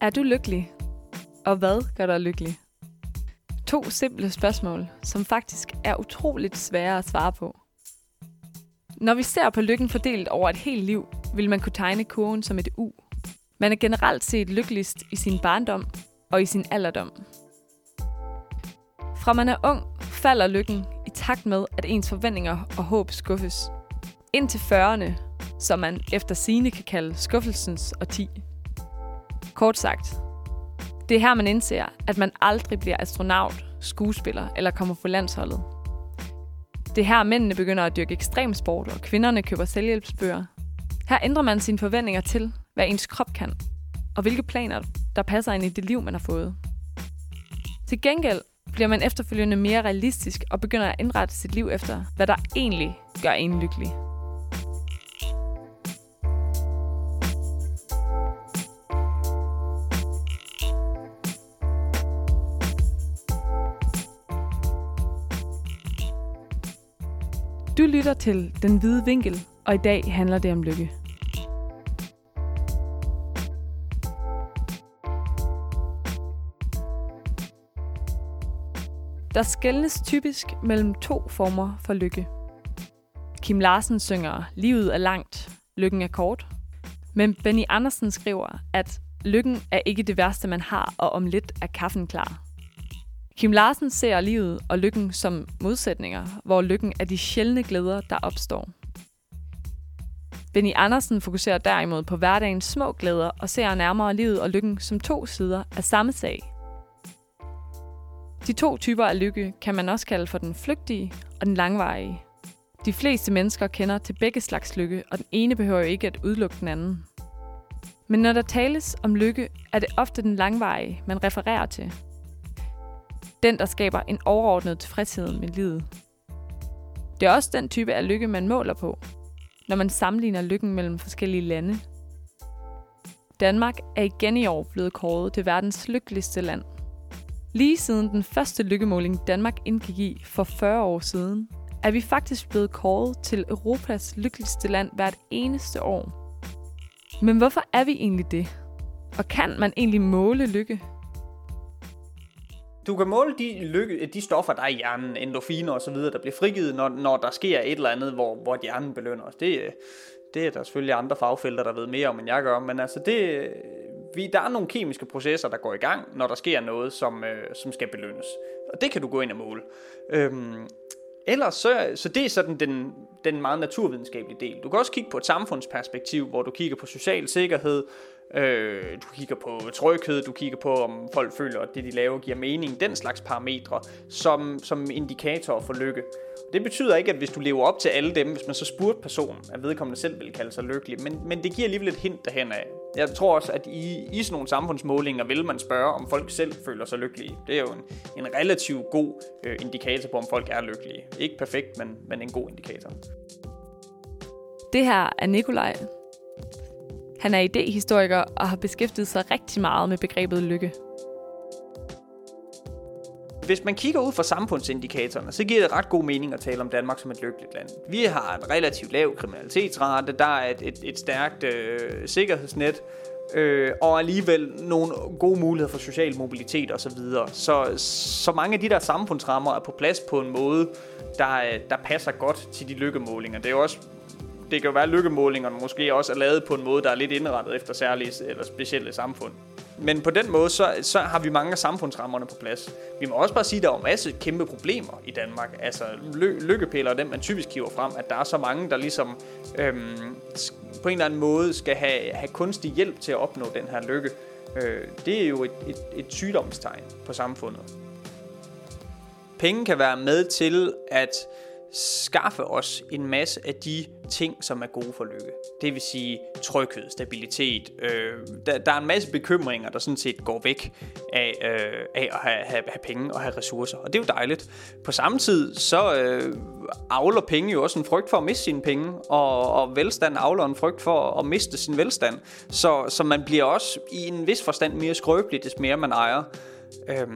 Er du lykkelig? Og hvad gør dig lykkelig? To simple spørgsmål, som faktisk er utroligt svære at svare på. Når vi ser på lykken fordelt over et helt liv, vil man kunne tegne kurven som et U. Man er generelt set lykkeligst i sin barndom og i sin alderdom. Fra man er ung, falder lykken i takt med, at ens forventninger og håb skuffes. Ind til 40'erne, som man efter sine kan kalde skuffelsens og 10. Kort sagt, det er her, man indser, at man aldrig bliver astronaut, skuespiller eller kommer på landsholdet. Det er her, mændene begynder at dyrke ekstremsport, og kvinderne køber selvhjælpsbøger. Her ændrer man sine forventninger til, hvad ens krop kan, og hvilke planer, der passer ind i det liv, man har fået. Til gengæld bliver man efterfølgende mere realistisk og begynder at indrette sit liv efter, hvad der egentlig gør en lykkelig. Lytter til Den Hvide Vinkel, og i dag handler det om lykke. Der skældnes typisk mellem to former for lykke. Kim Larsen synger, livet er langt, lykken er kort. Men Benny Andersen skriver, at lykken er ikke det værste, man har, og om lidt er kaffen klar. Kim Larsen ser livet og lykken som modsætninger, hvor lykken er de sjældne glæder, der opstår. Benny Andersen fokuserer derimod på hverdagens små glæder og ser nærmere livet og lykken som to sider af samme sag. De to typer af lykke kan man også kalde for den flygtige og den langvarige. De fleste mennesker kender til begge slags lykke, og den ene behøver jo ikke at udelukke den anden. Men når der tales om lykke, er det ofte den langvarige, man refererer til – den, der skaber en overordnet tilfredshed med livet. Det er også den type af lykke, man måler på, når man sammenligner lykken mellem forskellige lande. Danmark er igen i år blevet kåret til verdens lykkeligste land. Lige siden den første lykkemåling Danmark indgik i for 40 år siden, er vi faktisk blevet kåret til Europas lykkeligste land hvert eneste år. Men hvorfor er vi egentlig det? Og kan man egentlig måle lykke? Du kan måle de, lykke, de stoffer, der er i hjernen, endorfiner osv., der bliver frigivet, når, når der sker et eller andet, hvor, hvor hjernen belønner os. Det, det er der selvfølgelig andre fagfelter, der ved mere om, end jeg gør, men altså det, vi, der er nogle kemiske processer, der går i gang, når der sker noget, som, øh, som skal belønnes. Og det kan du gå ind og måle. Øhm, ellers så, så det er sådan den, den meget naturvidenskabelige del. Du kan også kigge på et samfundsperspektiv, hvor du kigger på social sikkerhed, Øh, du kigger på tryghed, du kigger på, om folk føler, at det de laver giver mening. Den slags parametre som, som indikatorer for lykke. Det betyder ikke, at hvis du lever op til alle dem, hvis man så spurgte personen, at vedkommende selv vil kalde sig lykkelig, men, men det giver alligevel et hint derhen af. Jeg tror også, at i, i sådan nogle samfundsmålinger vil man spørge, om folk selv føler sig lykkelige. Det er jo en, en relativt god øh, indikator på, om folk er lykkelige. Ikke perfekt, men, men en god indikator. Det her er Nikolaj, han er idehistoriker og har beskæftiget sig rigtig meget med begrebet lykke. Hvis man kigger ud fra samfundsindikatorerne, så giver det ret god mening at tale om Danmark som et lykkeligt land. Vi har en relativt lav kriminalitetsrate, der er et, et, et stærkt øh, sikkerhedsnet, øh, og alligevel nogle gode muligheder for social mobilitet osv. Så, så, så mange af de der samfundsrammer er på plads på en måde, der, der passer godt til de lykkemålinger. Det er jo også det kan jo være, at lykkemålingerne måske også er lavet på en måde, der er lidt indrettet efter særlige eller specielle samfund. Men på den måde, så, så har vi mange af samfundsrammerne på plads. Vi må også bare sige, at der er en masse kæmpe problemer i Danmark. Altså ly- lykkepiller, dem man typisk kiver frem, at der er så mange, der ligesom øhm, på en eller anden måde skal have, have kunstig hjælp til at opnå den her lykke. Øh, det er jo et, et, et sygdomstegn på samfundet. Penge kan være med til at skaffe os en masse af de ting, som er gode for lykke. Det vil sige tryghed, stabilitet. Øh, der, der er en masse bekymringer, der sådan set går væk af, øh, af at have, have, have penge og have ressourcer. Og det er jo dejligt. På samme tid, så øh, avler penge jo også en frygt for at miste sine penge, og, og velstand avler en frygt for at miste sin velstand. Så, så man bliver også i en vis forstand mere skrøbelig, des mere man ejer. Øh,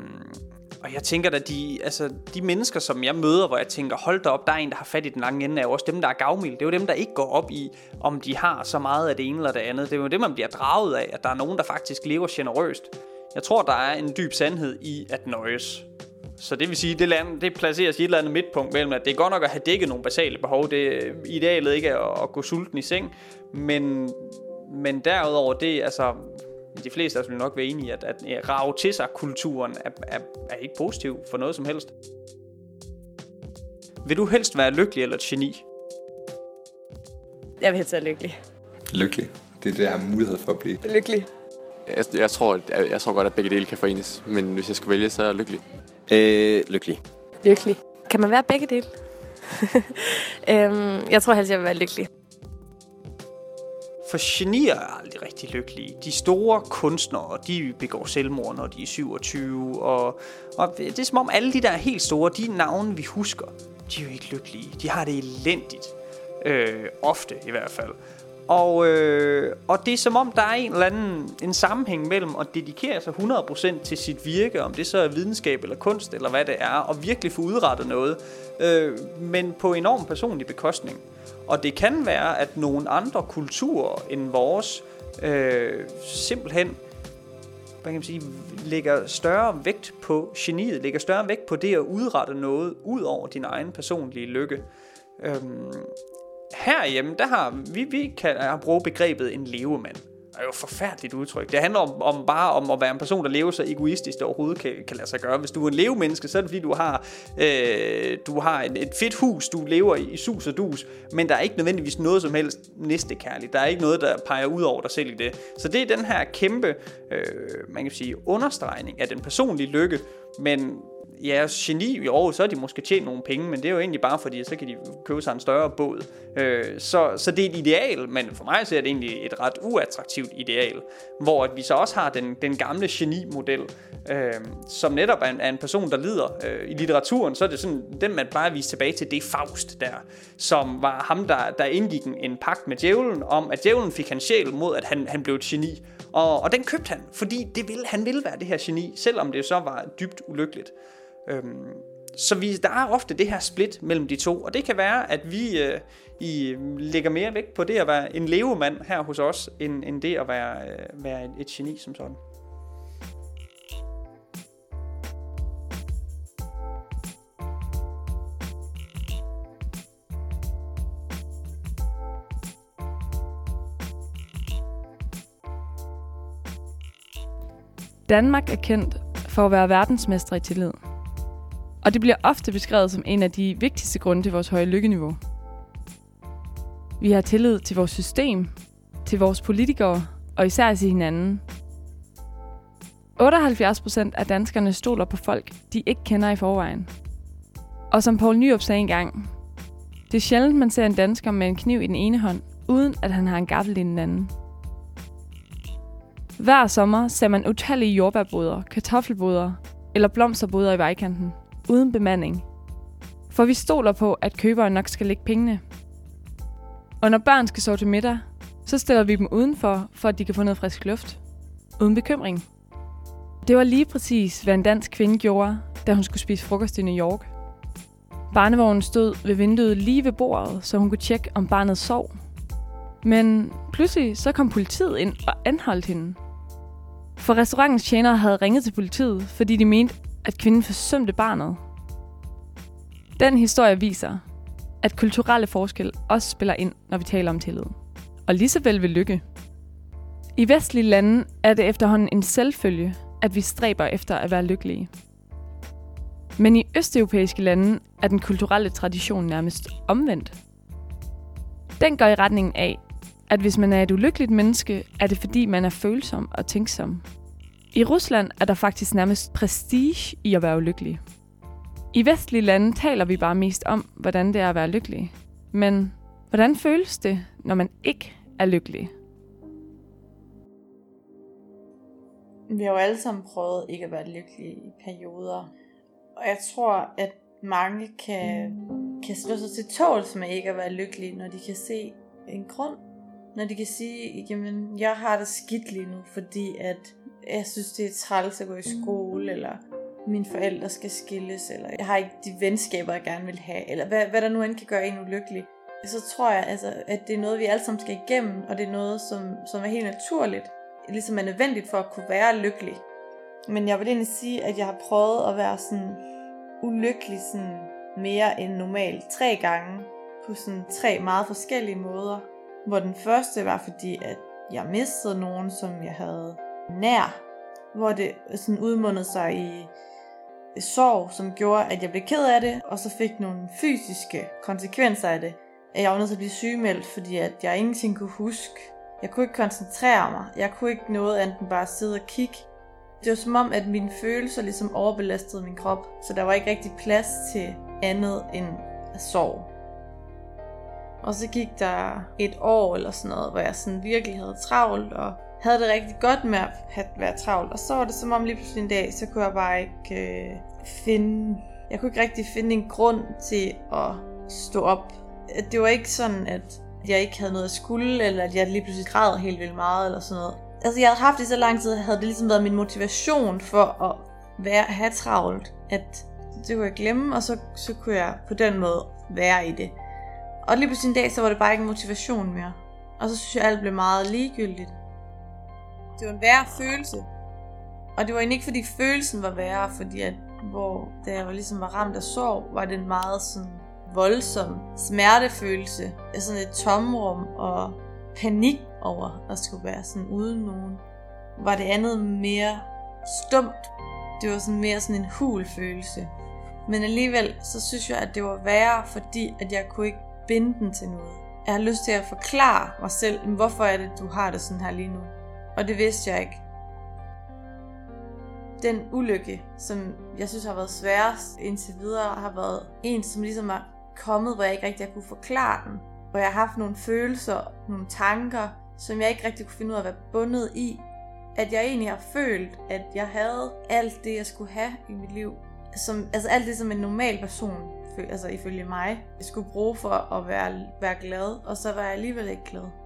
og jeg tænker da, de, altså, de mennesker, som jeg møder, hvor jeg tænker, hold da op, der er en, der har fat i den lange ende, er jo også dem, der er gavmilde. Det er jo dem, der ikke går op i, om de har så meget af det ene eller det andet. Det er jo det, man bliver draget af, at der er nogen, der faktisk lever generøst. Jeg tror, der er en dyb sandhed i at nøjes. Så det vil sige, det, land, det placeres i et eller andet midtpunkt mellem, at det er godt nok at have dækket nogle basale behov. Det idealet ikke at, at gå sulten i seng, men, men derudover det, altså, de fleste af os vil nok være enige i, at, at rave til sig kulturen er, er, er ikke positiv for noget som helst. Vil du helst være lykkelig eller et geni? Jeg vil helst være lykkelig. Lykkelig. Det er det, jeg har mulighed for at blive. Lykkelig. Jeg, jeg, tror, jeg, jeg tror godt, at begge dele kan forenes. Men hvis jeg skal vælge, så er jeg lykkelig. Øh, lykkelig. Lykkelig. Kan man være begge dele? øhm, jeg tror helst, jeg vil være lykkelig. For genier er aldrig rigtig lykkelige. De store kunstnere, de begår selvmord, når de er 27. Og, og det er som om alle de der helt store, de navne, vi husker, de er jo ikke lykkelige. De har det elendigt. Øh, ofte i hvert fald. Og, øh, og det er som om, der er en eller anden en sammenhæng mellem at dedikere sig 100% til sit virke, om det så er videnskab eller kunst eller hvad det er, og virkelig få udrettet noget, øh, men på enorm personlig bekostning. Og det kan være, at nogle andre kulturer end vores øh, simpelthen hvad kan man sige, lægger større vægt på geniet, lægger større vægt på det at udrette noget ud over din egen personlige lykke. Øhm, herhjemme, der har vi, vi kan have begrebet en levemand. Det er jo et forfærdeligt udtryk. Det handler om, om bare om at være en person, der lever så egoistisk, det overhovedet kan, kan lade sig gøre. Hvis du er en levemenneske, så er det fordi, du har, øh, du har et, et fedt hus, du lever i, i sus og dus, men der er ikke nødvendigvis noget som helst næstekærligt. Der er ikke noget, der peger ud over dig selv i det. Så det er den her kæmpe, øh, man kan sige, understregning af den personlige lykke, men ja, geni jo, så har de måske tjent nogle penge, men det er jo egentlig bare fordi, så kan de købe sig en større båd. Øh, så, så det er et ideal, men for mig så er det egentlig et ret uattraktivt ideal, hvor at vi så også har den, den gamle geni-model, øh, som netop er en, er en person, der lider. Øh, I litteraturen, så er det sådan, den man bare viser tilbage til, det er Faust der, som var ham, der, der indgik en, en pagt med djævlen, om at djævlen fik hans sjæl mod, at han, han blev et geni. Og, og den købte han, fordi det ville, han ville være det her geni, selvom det så var dybt ulykkeligt. Øhm, så vi, der er ofte det her split mellem de to, og det kan være, at vi øh, i, lægger mere vægt på det at være en levemand her hos os, end, end det at være, øh, være et, et geni som sådan. Danmark er kendt for at være verdensmestre i tillid. Og det bliver ofte beskrevet som en af de vigtigste grunde til vores høje lykkeniveau. Vi har tillid til vores system, til vores politikere og især til hinanden. 78 procent af danskerne stoler på folk, de ikke kender i forvejen. Og som Paul Nyrup sagde engang, det er sjældent, man ser en dansker med en kniv i den ene hånd, uden at han har en gaffel i den anden. Hver sommer ser man utallige jordbærboder, kartoffelboder eller blomsterboder i vejkanten, uden bemanding. For vi stoler på, at køberen nok skal lægge pengene. Og når børn skal sove til middag, så stiller vi dem udenfor, for at de kan få noget frisk luft. Uden bekymring. Det var lige præcis, hvad en dansk kvinde gjorde, da hun skulle spise frokost i New York. Barnevognen stod ved vinduet lige ved bordet, så hun kunne tjekke, om barnet sov. Men pludselig så kom politiet ind og anholdt hende. For restaurantens tjenere havde ringet til politiet, fordi de mente, at kvinden forsømte barnet. Den historie viser, at kulturelle forskel også spiller ind, når vi taler om tillid. Og lige så vel ved lykke. I vestlige lande er det efterhånden en selvfølge, at vi stræber efter at være lykkelige. Men i østeuropæiske lande er den kulturelle tradition nærmest omvendt. Den går i retning af, at hvis man er et ulykkeligt menneske, er det fordi, man er følsom og tænksom. I Rusland er der faktisk nærmest prestige i at være ulykkelig. I vestlige lande taler vi bare mest om, hvordan det er at være lykkelig. Men hvordan føles det, når man ikke er lykkelig? Vi har jo alle sammen prøvet ikke at være lykkelige i perioder. Og jeg tror, at mange kan, kan slå sig til tåls med ikke at være lykkelige, når de kan se en grund når de kan sige, jamen, jeg har det skidt lige nu, fordi at jeg synes, det er træls at gå i skole, eller mine forældre skal skilles, eller jeg har ikke de venskaber, jeg gerne vil have, eller hvad, hvad der nu end kan gøre en ulykkelig, så tror jeg, altså, at det er noget, vi alle sammen skal igennem, og det er noget, som, som er helt naturligt, ligesom er nødvendigt for at kunne være lykkelig. Men jeg vil egentlig sige, at jeg har prøvet at være sådan ulykkelig sådan mere end normalt tre gange, på sådan tre meget forskellige måder. Hvor den første var fordi, at jeg mistede nogen, som jeg havde nær, hvor det sådan udmundede sig i sorg, som gjorde, at jeg blev ked af det, og så fik nogle fysiske konsekvenser af det. At jeg var nødt til at blive sygemeldt, fordi at jeg ingenting kunne huske. Jeg kunne ikke koncentrere mig. Jeg kunne ikke noget andet end bare sidde og kigge. Det var som om, at mine følelser ligesom overbelastede min krop, så der var ikke rigtig plads til andet end sorg. Og så gik der et år eller sådan noget, hvor jeg sådan virkelig havde travlt, og havde det rigtig godt med at være travl, travlt. Og så var det som om lige pludselig en dag, så kunne jeg bare ikke øh, finde... Jeg kunne ikke rigtig finde en grund til at stå op. Det var ikke sådan, at jeg ikke havde noget at skulle, eller at jeg lige pludselig græd helt vildt meget, eller sådan noget. Altså, jeg havde haft det så lang tid, havde det ligesom været min motivation for at være, have travlt, at det kunne jeg glemme, og så, så kunne jeg på den måde være i det. Og lige pludselig en dag, så var det bare ikke en motivation mere. Og så synes jeg, at alt blev meget ligegyldigt. Det var en værre følelse. Og det var egentlig ikke, fordi følelsen var værre, fordi at, hvor da jeg var, ligesom var ramt af sorg, var det en meget sådan voldsom smertefølelse. Sådan et tomrum og panik over at skulle være sådan uden nogen. Var det andet mere stumt. Det var sådan mere sådan en hul følelse. Men alligevel, så synes jeg, at det var værre, fordi at jeg kunne ikke binde den til noget. Jeg har lyst til at forklare mig selv, hvorfor er det, du har det sådan her lige nu. Og det vidste jeg ikke. Den ulykke, som jeg synes har været sværest indtil videre, har været en, som ligesom er kommet, hvor jeg ikke rigtig har kunne forklare den. Hvor jeg har haft nogle følelser, nogle tanker, som jeg ikke rigtig kunne finde ud af at være bundet i. At jeg egentlig har følt, at jeg havde alt det, jeg skulle have i mit liv. Som, altså alt det, som en normal person, altså ifølge mig, skulle bruge for at være, være glad. Og så var jeg alligevel ikke glad.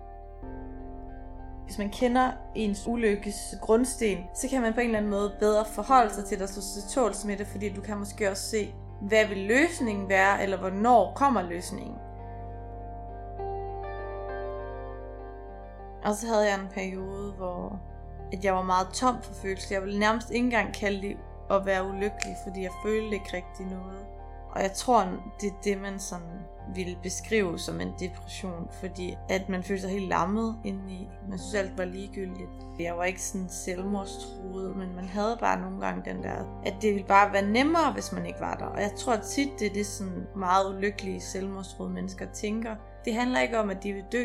Hvis man kender ens ulykkes grundsten, så kan man på en eller anden måde bedre forholde sig til det og stå til tåls med det, fordi du kan måske også se, hvad vil løsningen være, eller hvornår kommer løsningen. Og så havde jeg en periode, hvor at jeg var meget tom for følelser. Jeg ville nærmest ikke engang kalde det at være ulykkelig, fordi jeg følte ikke rigtig noget. Og jeg tror, det er det, man sådan ville beskrive som en depression, fordi at man følte sig helt lammet indeni. Man synes alt var ligegyldigt. Jeg var ikke sådan selvmordstruet, men man havde bare nogle gange den der, at det ville bare være nemmere, hvis man ikke var der. Og jeg tror at tit, det er det sådan meget ulykkelige selvmordstruede mennesker tænker. Det handler ikke om, at de vil dø.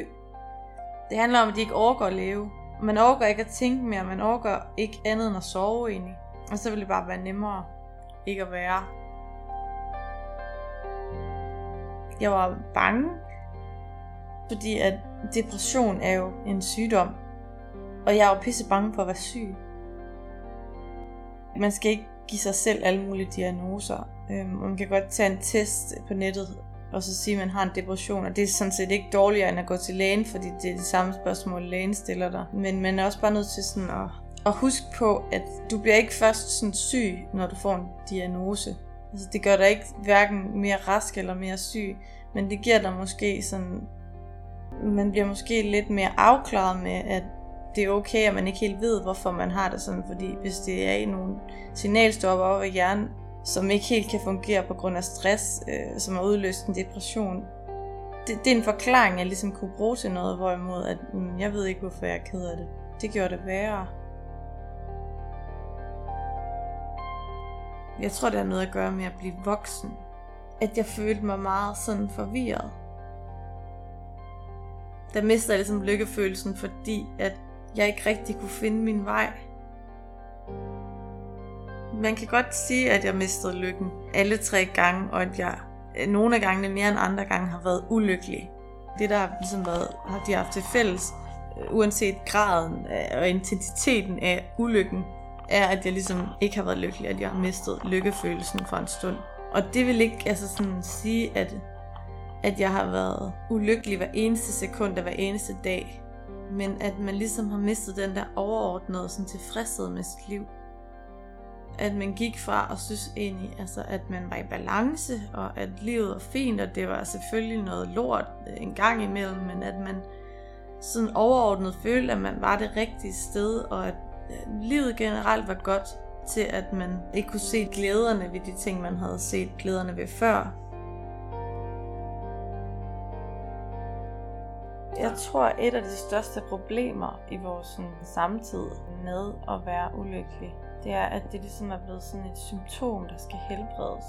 Det handler om, at de ikke overgår at leve. Man overgår ikke at tænke mere, man overgår ikke andet end at sove egentlig. Og så vil det bare være nemmere ikke at være. Jeg var bange, fordi at depression er jo en sygdom. Og jeg er jo pisse bange for at være syg. Man skal ikke give sig selv alle mulige diagnoser. Øhm, man kan godt tage en test på nettet, og så sige, at man har en depression. Og det er sådan set ikke dårligere end at gå til lægen, fordi det er det samme spørgsmål, lægen stiller dig. Men man er også bare nødt til sådan at, at huske på, at du bliver ikke først sådan syg, når du får en diagnose. Altså, det gør dig ikke hverken mere rask eller mere syg, men det giver dig måske sådan... Man bliver måske lidt mere afklaret med, at det er okay, at man ikke helt ved, hvorfor man har det sådan, fordi hvis det er i nogle signalstopper over i hjernen, som ikke helt kan fungere på grund af stress, øh, som har udløst en depression, det, det er en forklaring, jeg ligesom kunne bruge til noget, hvorimod at mm, jeg ved ikke, hvorfor jeg er ked af det. Det gjorde det værre. Jeg tror, det har noget at gøre med at blive voksen. At jeg følte mig meget sådan forvirret. Der mistede jeg ligesom lykkefølelsen, fordi at jeg ikke rigtig kunne finde min vej. Man kan godt sige, at jeg mistede lykken alle tre gange, og at jeg øh, nogle af gangene mere end andre gange har været ulykkelig. Det der ligesom har ligesom været, har de haft til fælles, øh, uanset graden og intensiteten af ulykken, er, at jeg ligesom ikke har været lykkelig, at jeg har mistet lykkefølelsen for en stund. Og det vil ikke altså sådan sige, at, at jeg har været ulykkelig hver eneste sekund og hver eneste dag. Men at man ligesom har mistet den der overordnede sådan tilfredshed med sit liv. at man gik fra og synes egentlig, altså, at man var i balance, og at livet var fint, og det var selvfølgelig noget lort en gang imellem, men at man sådan overordnet følte, at man var det rigtige sted, og at livet generelt var godt til, at man ikke kunne se glæderne ved de ting, man havde set glæderne ved før. Jeg tror, et af de største problemer i vores sådan, samtid med at være ulykkelig, det er, at det ligesom er blevet sådan et symptom, der skal helbredes.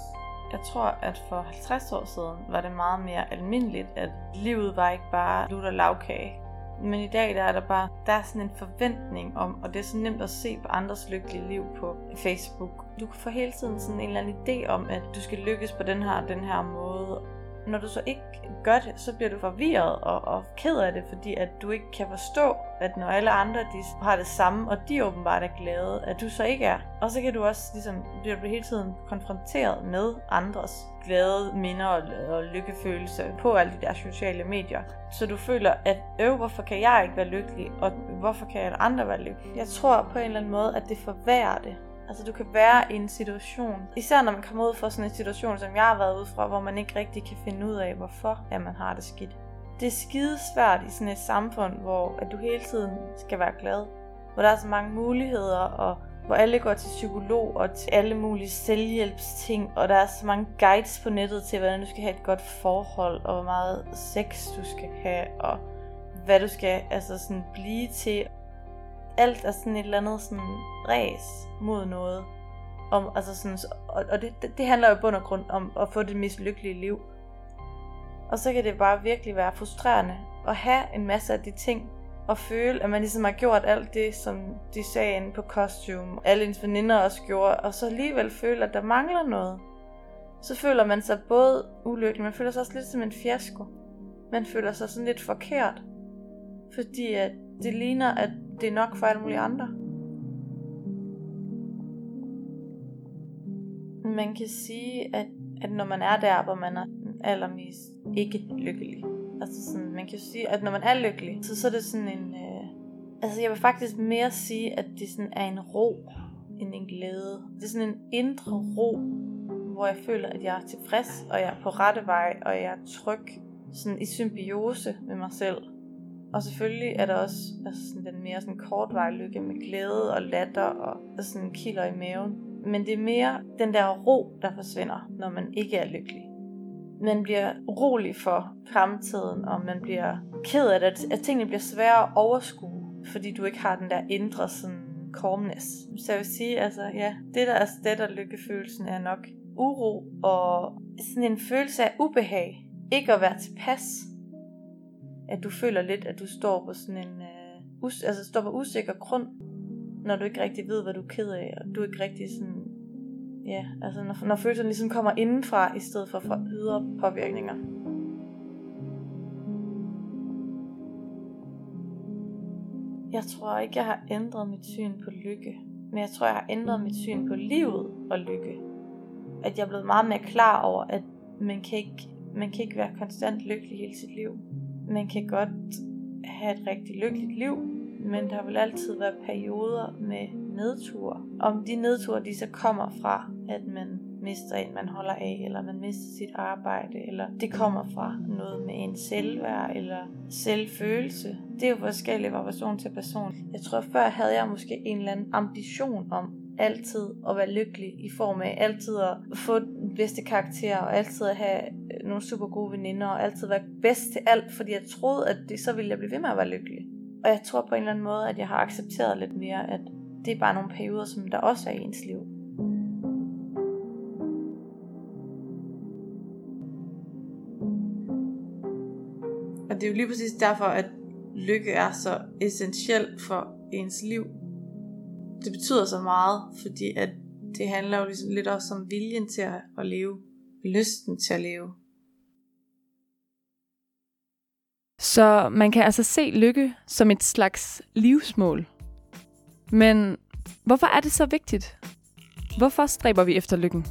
Jeg tror, at for 50 år siden var det meget mere almindeligt, at livet var ikke bare lutter lavkage. Men i dag der er der bare der er sådan en forventning om, og det er så nemt at se på andres lykkelige liv på Facebook. Du kan få hele tiden sådan en eller anden idé om, at du skal lykkes på den her den her måde. Når du så ikke gør det, så bliver du forvirret og, og ked af det, fordi at du ikke kan forstå, at når alle andre de har det samme, og de åbenbart er glade, at du så ikke er. Og så kan du også ligesom, bliver du hele tiden konfronteret med andres glade minder og, og lykkefølelse på alle de der sociale medier. Så du føler, at øv, hvorfor kan jeg ikke være lykkelig, og hvorfor kan alle andre være lykkelige? Jeg tror på en eller anden måde, at det forværrer det. Altså du kan være i en situation, især når man kommer ud fra sådan en situation, som jeg har været ude fra, hvor man ikke rigtig kan finde ud af, hvorfor at man har det skidt. Det er skidesvært i sådan et samfund, hvor at du hele tiden skal være glad. Hvor der er så mange muligheder, og hvor alle går til psykolog og til alle mulige selvhjælpsting, og der er så mange guides på nettet til, hvordan du skal have et godt forhold, og hvor meget sex du skal have, og hvad du skal altså sådan blive til alt er sådan et eller andet sådan ræs mod noget. Om, altså sådan, og, og det, det handler jo i bund og grund om at få det mest lykkelige liv. Og så kan det bare virkelig være frustrerende at have en masse af de ting, og føle, at man ligesom har gjort alt det, som de sagde inde på Costume, alle ens veninder også gjorde, og så alligevel føle, at der mangler noget. Så føler man sig både ulykkelig, man føler sig også lidt som en fiasko. Man føler sig sådan lidt forkert. Fordi at det ligner, at det er nok for alle mulige andre. Man kan sige, at, at når man er der, hvor man er allermest ikke lykkelig. Altså sådan, man kan sige, at når man er lykkelig, så, så er det sådan en... Øh, altså jeg vil faktisk mere sige, at det sådan er en ro end en glæde. Det er sådan en indre ro, hvor jeg føler, at jeg er tilfreds, og jeg er på rette vej, og jeg er tryg sådan i symbiose med mig selv. Og selvfølgelig er der også altså sådan den mere sådan kortvarige lykke med glæde og latter og, altså sådan kilder i maven. Men det er mere den der ro, der forsvinder, når man ikke er lykkelig. Man bliver rolig for fremtiden, og man bliver ked af det, at tingene bliver svære at overskue, fordi du ikke har den der indre sådan calmness. Så jeg vil sige, altså ja, det der er stedet lykkefølelsen er nok uro og sådan en følelse af ubehag. Ikke at være tilpas, at du føler lidt, at du står på sådan en uh, us- altså står på usikker grund, når du ikke rigtig ved, hvad du er ked af, og du ikke rigtig sådan, ja, altså når, når følelserne ligesom kommer indenfra, i stedet for fra ydre påvirkninger. Jeg tror ikke, jeg har ændret mit syn på lykke, men jeg tror, jeg har ændret mit syn på livet og lykke. At jeg er blevet meget mere klar over, at man kan ikke, man kan ikke være konstant lykkelig hele sit liv man kan godt have et rigtig lykkeligt liv, men der vil altid være perioder med nedtur. Om de nedture, de så kommer fra, at man mister en, man holder af, eller man mister sit arbejde, eller det kommer fra noget med en selvværd, eller selvfølelse. Det er jo forskelligt fra person til person. Jeg tror, før havde jeg måske en eller anden ambition om altid at være lykkelig i form af altid at få den bedste karakter, og altid at have øh, nogle super gode veninder, og altid være bedst til alt, fordi jeg troede, at det, så ville jeg blive ved med at være lykkelig. Og jeg tror på en eller anden måde, at jeg har accepteret lidt mere, at det er bare nogle perioder, som der også er i ens liv. Og det er jo lige præcis derfor, at lykke er så essentiel for ens liv. Det betyder så meget, fordi at det handler jo ligesom lidt også om viljen til at, at leve, lysten til at leve. Så man kan altså se lykke som et slags livsmål. Men hvorfor er det så vigtigt? Hvorfor stræber vi efter lykken?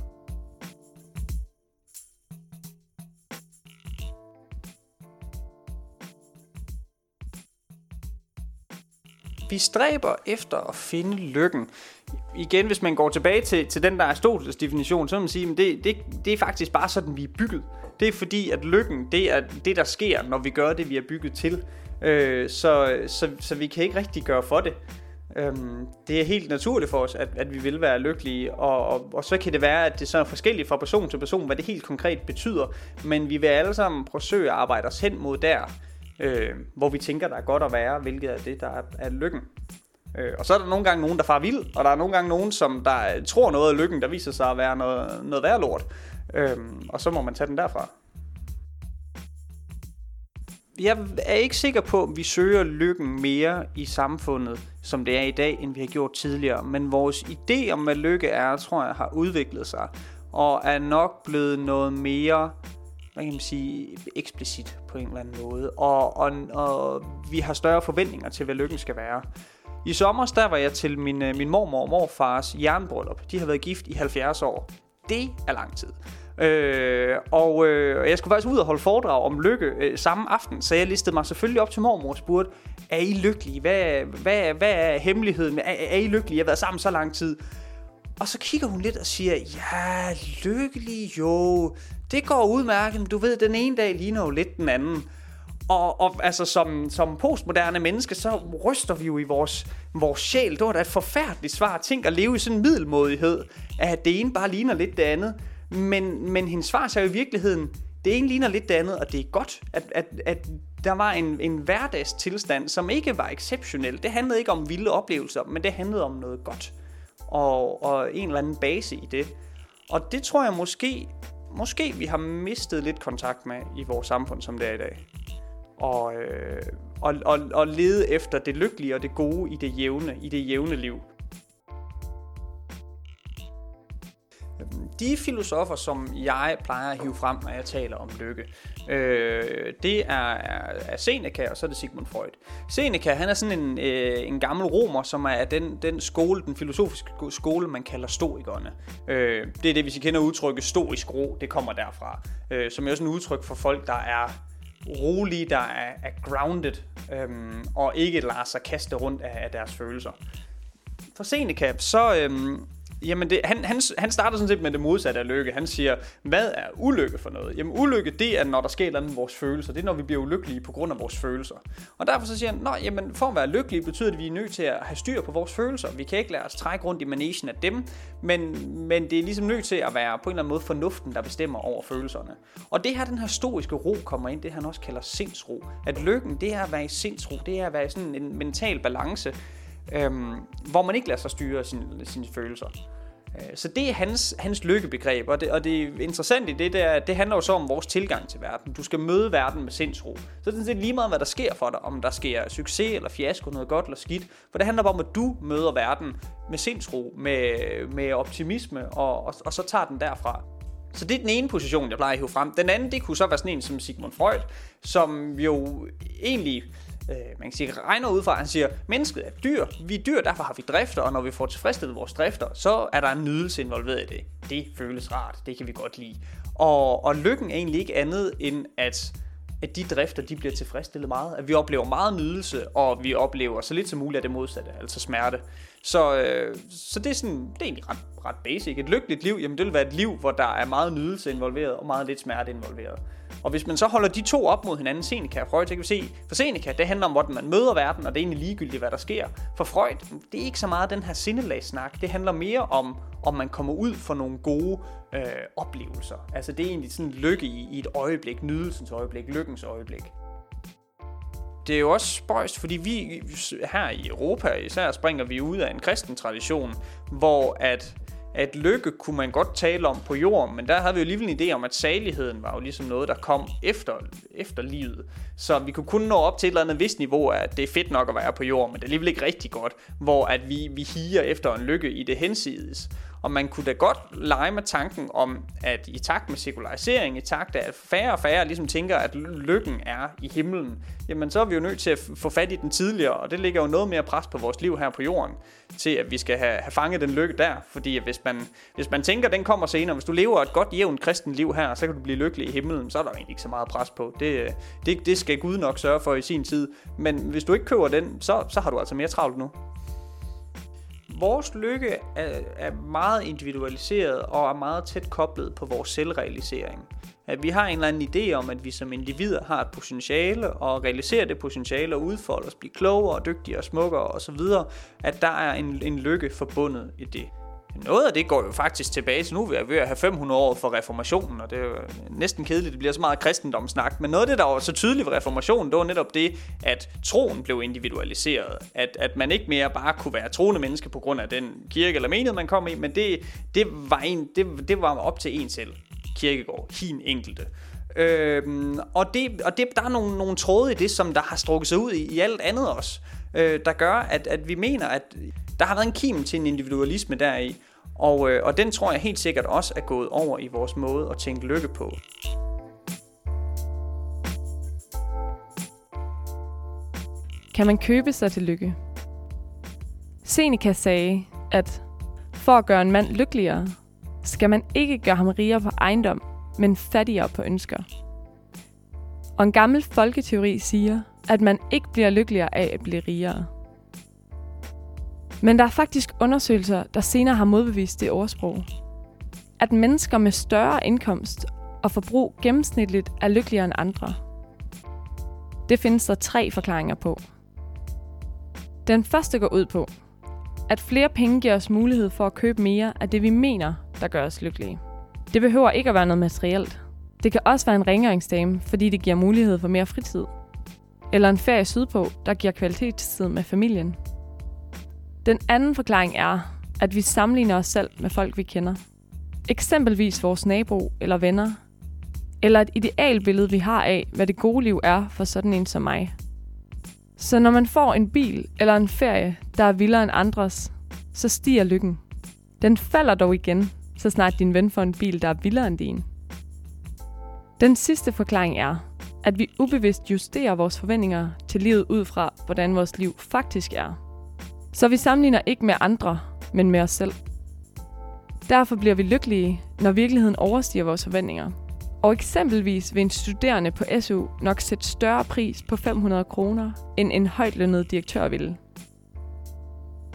Vi stræber efter at finde lykken igen, hvis man går tilbage til, til den der Aristoteles definition, så vil man sige, at det, det, det er faktisk bare sådan, vi er bygget. Det er fordi, at lykken, det er det, der sker, når vi gør det, vi er bygget til. Øh, så, så, så vi kan ikke rigtig gøre for det. Øhm, det er helt naturligt for os, at, at vi vil være lykkelige, og, og, og så kan det være, at det så er forskelligt fra person til person, hvad det helt konkret betyder, men vi vil alle sammen forsøge at arbejde os hen mod der, øh, hvor vi tænker, der er godt at være, hvilket er det, der er, er lykken. Øh, og så er der nogle gange nogen, der far vild, og der er nogle gange nogen, som der øh, tror noget af lykken, der viser sig at være noget, noget værre lort. Øh, og så må man tage den derfra. Jeg er ikke sikker på, at vi søger lykken mere i samfundet, som det er i dag, end vi har gjort tidligere. Men vores idé om, hvad lykke er, tror jeg, har udviklet sig. Og er nok blevet noget mere hvad kan man sige, eksplicit på en eller anden måde. Og, og, og vi har større forventninger til, hvad lykken skal være. I sommer der var jeg til min, øh, min mormor og morfars jernbryllup. De har været gift i 70 år. Det er lang tid. Øh, og øh, jeg skulle faktisk ud og holde foredrag om lykke øh, samme aften, så jeg listede mig selvfølgelig op til mormor og spurgte, er I lykkelige? Hvad, hvad, hvad er hemmeligheden? Er, er I lykkelige? Jeg har været sammen så lang tid. Og så kigger hun lidt og siger, ja, lykkelig, jo, det går udmærket, men du ved, den ene dag ligner jo lidt den anden. Og, og altså, som, som postmoderne menneske, så ryster vi jo i vores, vores sjæl. Det var da et forfærdeligt svar. Tænk at leve i sådan en middelmodighed, at det ene bare ligner lidt det andet. Men, men hendes svar er jo i virkeligheden, det ene ligner lidt det andet, og det er godt, at, at, at der var en, en hverdagstilstand, som ikke var exceptionel. Det handlede ikke om vilde oplevelser, men det handlede om noget godt. Og, og en eller anden base i det. Og det tror jeg måske, måske vi har mistet lidt kontakt med i vores samfund, som det er i dag. Og, øh, og, og, og lede efter det lykkelige og det gode i det jævne, i det jævne liv. De filosofer, som jeg plejer at hive frem, når jeg taler om lykke, øh, det er, er Seneca, og så er det Sigmund Freud. Seneca, han er sådan en, øh, en gammel romer, som er den, den skole, den filosofiske skole, man kalder stoikerne. Øh, det er det, hvis I kender udtrykket stoisk ro, det kommer derfra. Øh, som er også en udtryk for folk, der er rolige, der er, er grounded, øh, og ikke lader sig kaste rundt af, af deres følelser. For Seneca, så, øh, Jamen, det, han, han, han starter sådan set med det modsatte af lykke. Han siger, hvad er ulykke for noget? Jamen, ulykke, det er, når der sker noget med vores følelser. Det er, når vi bliver ulykkelige på grund af vores følelser. Og derfor så siger han, Nå, jamen, for at være lykkelige betyder det, at vi er nødt til at have styr på vores følelser. Vi kan ikke lade os trække rundt i managen af dem, men, men det er ligesom nødt til at være på en eller anden måde fornuften, der bestemmer over følelserne. Og det her, den her stoiske ro kommer ind, det han også kalder sindsro. At lykken, det er at være i sindsro, det er at være i sådan en mental balance, øhm, hvor man ikke lader sig styre sine, sine følelser. Øh, så det er hans, hans lykkebegreb, og det, og det interessante i det, det, er, det handler jo så om vores tilgang til verden. Du skal møde verden med sindsro. Så det er lige meget, hvad der sker for dig, om der sker succes eller fiasko, noget godt eller skidt. For det handler bare om, at du møder verden med sindsro, med, med optimisme, og, og, og så tager den derfra. Så det er den ene position, jeg plejer at hive frem. Den anden, det kunne så være sådan en som Sigmund Freud, som jo egentlig øh, man kan sige, regner ud fra, at han siger, mennesket er dyr, vi er dyr, derfor har vi drifter, og når vi får tilfredsstillet vores drifter, så er der en nydelse involveret i det. Det føles rart, det kan vi godt lide. Og, og lykken er egentlig ikke andet end, at at de drifter, de bliver tilfredsstillet meget. At vi oplever meget nydelse, og vi oplever så lidt som muligt af det modsatte, altså smerte. Så, øh, så det, er sådan, det er egentlig ret, ret basic. Et lykkeligt liv, jamen det vil være et liv, hvor der er meget nydelse involveret, og meget lidt smerte involveret. Og hvis man så holder de to op mod hinanden, Seneca og Freud, så kan vi se, for Seneca, det handler om, hvordan man møder verden, og det er egentlig ligegyldigt, hvad der sker. For Freud, det er ikke så meget den her sindelagssnak. Det handler mere om, om man kommer ud for nogle gode øh, oplevelser. Altså det er egentlig sådan lykke i, i et øjeblik, nydelsens øjeblik, lykkens øjeblik det er jo også spøjst, fordi vi her i Europa især springer vi ud af en kristen tradition, hvor at at lykke kunne man godt tale om på jorden, men der havde vi jo alligevel en idé om, at saligheden var jo ligesom noget, der kom efter, efter livet. Så vi kunne kun nå op til et eller andet vist niveau af, at det er fedt nok at være på jorden, men det er alligevel ikke rigtig godt, hvor at vi, vi higer efter en lykke i det hensides. Og man kunne da godt lege med tanken om, at i takt med sekularisering, i takt af at færre og færre ligesom tænker, at lykken er i himlen, jamen så er vi jo nødt til at få fat i den tidligere, og det ligger jo noget mere pres på vores liv her på jorden, til at vi skal have, have fanget den lykke der. Fordi hvis man, hvis man tænker, at den kommer senere, hvis du lever et godt, jævnt kristen liv her, så kan du blive lykkelig i himlen, så er der egentlig ikke så meget pres på. Det, det, det skal Gud nok sørge for i sin tid. Men hvis du ikke køber den, så, så har du altså mere travlt nu vores lykke er, er meget individualiseret og er meget tæt koblet på vores selvrealisering. At vi har en eller anden idé om, at vi som individer har et potentiale, og realiserer det potentiale og udfolder os, blive klogere, dygtigere, smukkere osv., at der er en, en lykke forbundet i det. Noget af det går jo faktisk tilbage til nu. Vi er ved at have 500 år for reformationen, og det er jo næsten kedeligt, det bliver så meget kristendomssnak. Men noget af det, der var så tydeligt ved reformationen, det var netop det, at troen blev individualiseret. At, at man ikke mere bare kunne være troende menneske på grund af den kirke eller menighed, man kom i, men det, det, var, en, det, det var op til en selv. Kirkegård, hin enkelte. Øhm, og det, og det, der er nogle, nogle tråde i det, som der har strukket sig ud i, i alt andet også, øh, der gør, at, at vi mener, at der har været en kim til en individualisme deri, og, øh, og den tror jeg helt sikkert også er gået over i vores måde at tænke lykke på. Kan man købe sig til lykke? Seneca sagde, at for at gøre en mand lykkeligere, skal man ikke gøre ham rigere på ejendom, men fattigere på ønsker. Og en gammel folketeori siger, at man ikke bliver lykkeligere af at blive rigere. Men der er faktisk undersøgelser, der senere har modbevist det ordsprog. At mennesker med større indkomst og forbrug gennemsnitligt er lykkeligere end andre. Det findes der tre forklaringer på. Den første går ud på, at flere penge giver os mulighed for at købe mere af det, vi mener, der gør os lykkelige. Det behøver ikke at være noget materielt. Det kan også være en rengøringsdame, fordi det giver mulighed for mere fritid. Eller en ferie sydpå, der giver kvalitetstid med familien. Den anden forklaring er, at vi sammenligner os selv med folk, vi kender. Eksempelvis vores nabo eller venner. Eller et idealbillede, vi har af, hvad det gode liv er for sådan en som mig. Så når man får en bil eller en ferie, der er vildere end andres, så stiger lykken. Den falder dog igen, så snart din ven får en bil, der er vildere end din. Den sidste forklaring er, at vi ubevidst justerer vores forventninger til livet ud fra, hvordan vores liv faktisk er. Så vi sammenligner ikke med andre, men med os selv. Derfor bliver vi lykkelige, når virkeligheden overstiger vores forventninger. Og eksempelvis vil en studerende på SU nok sætte større pris på 500 kroner, end en højtlønnet direktør ville.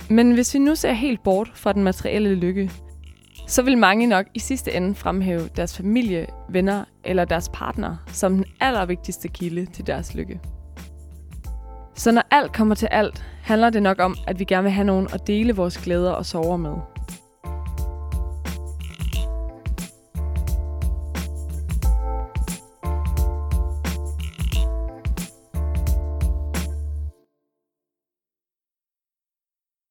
Men hvis vi nu ser helt bort fra den materielle lykke, så vil mange nok i sidste ende fremhæve deres familie, venner eller deres partner som den allervigtigste kilde til deres lykke. Så når alt kommer til alt, handler det nok om, at vi gerne vil have nogen at dele vores glæder og sorger med.